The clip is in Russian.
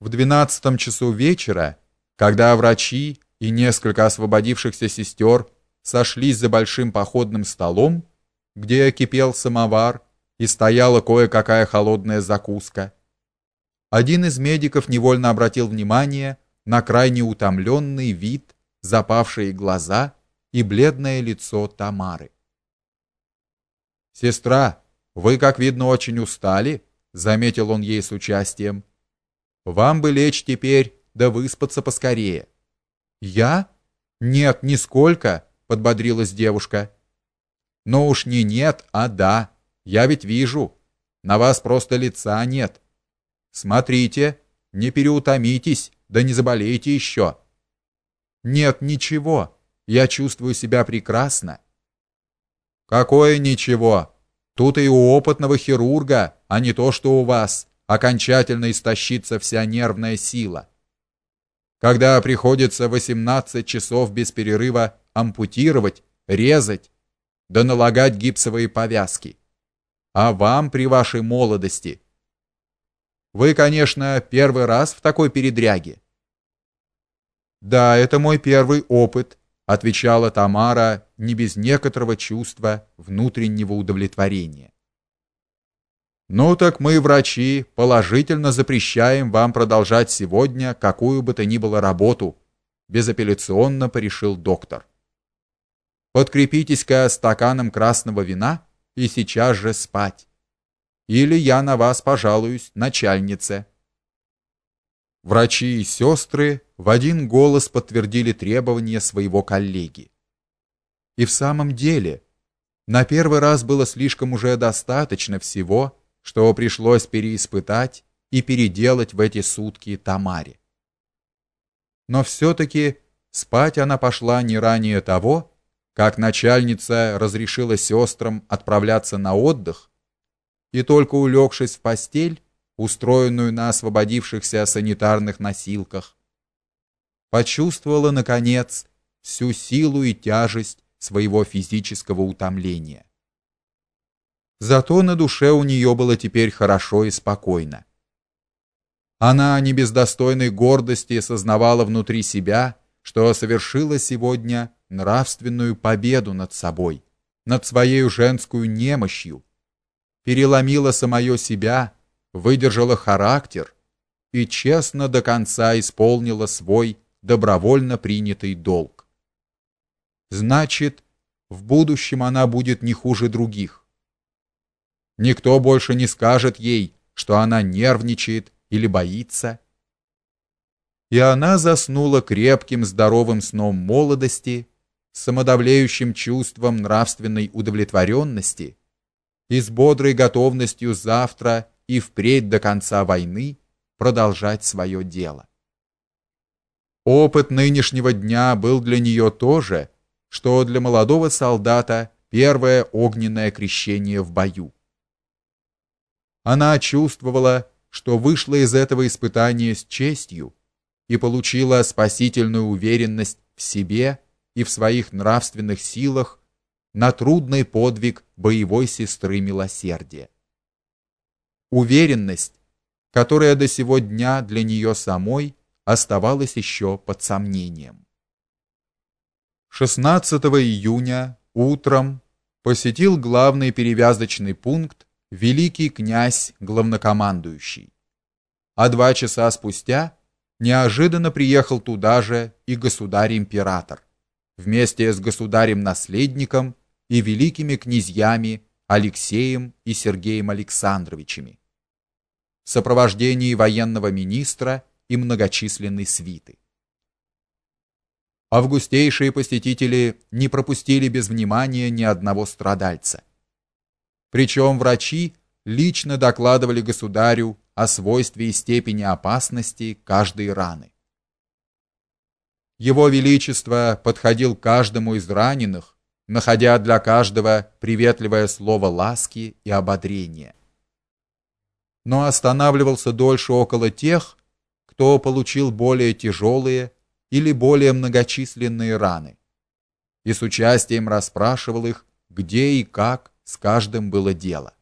В двенадцатом часу вечера, когда врачи и несколько освободившихся сестер сошлись за большим походным столом, где кипел самовар и стояла кое-какая холодная закуска, один из медиков невольно обратил внимание на крайне утомленный вид, запавшие глаза и бледное лицо Тамары. Сестра, вы, как видно, очень устали, заметил он ей с участием. Вам бы лечь теперь, да выспаться поскорее. Я? Нет, нисколько, подбодрилась девушка. Но уж не нет, а да. Я ведь вижу. На вас просто лица нет. Смотрите, не переутомитесь, да не заболеете еще. Нет, ничего. Я чувствую себя прекрасно. Какое ничего? Тут и у опытного хирурга, а не то, что у вас окончательно истощится вся нервная сила. Когда приходится 18 часов без перерыва ампутировать, резать, да налагать гипсовые повязки. А вам при вашей молодости Вы, конечно, первый раз в такой передряге. Да, это мой первый опыт, отвечала Тамара не без некоторого чувства внутреннего удовлетворения. Ну так мы, врачи, положительно запрещаем вам продолжать сегодня какую бы то ни было работу, безапелляционно порешил доктор. Подкрепитесь-ка стаканом красного вина и сейчас же спать. Или я на вас пожалуюсь, начальнице. Врачи и сестры в один голос подтвердили требования своего коллеги. И в самом деле, на первый раз было слишком уже достаточно всего, что пришлось переиспытать и переделать в эти сутки Тамаре. Но все таки спать она пошла не ранее того, как начальница разрешила сестрам отправляться на отдых, и только улегшись в постель, устроенную на освободившихся санитарных носилках, почувствовала наконец всю силу и тяжесть своего физического утомления. Зато на душе у нее было теперь хорошо и спокойно. Она не без достойной гордости сознавала внутри себя, что совершила сегодня нравственную победу над собой, над своей женской немощью, переломила самое себя, выдержала характер и честно до конца исполнила свой добровольно принятый долг. Значит, в будущем она будет не хуже других Никто больше не скажет ей, что она нервничает или боится. И она заснула крепким здоровым сном молодости, с самодовлеющим чувством нравственной удовлетворенности и с бодрой готовностью завтра и впредь до конца войны продолжать свое дело. Опыт нынешнего дня был для нее тоже, что для молодого солдата первое огненное крещение в бою. Она чувствовала, что вышла из этого испытания с честью и получила спасительную уверенность в себе и в своих нравственных силах на трудный подвиг боевой сестры милосердия. Уверенность, которая до сего дня для нее самой оставалась еще под сомнением. 16 июня утром посетил главный перевязочный пункт великий князь главнокомандующий. А два часа спустя неожиданно приехал туда же и государь-император вместе с государем-наследником и великими князьями Алексеем и Сергеем Александровичами в сопровождении военного министра и многочисленной свиты. Августейшие посетители не пропустили без внимания ни одного страдальца. Причем врачи лично докладывали государю о свойстве и степени опасности каждой раны. Его величество подходил к каждому из раненых, находя для каждого приветливое слово ласки и ободрения. Но останавливался дольше около тех, кто получил более тяжелые или более многочисленные раны, и с участием расспрашивал их, где и как с каждым было дело.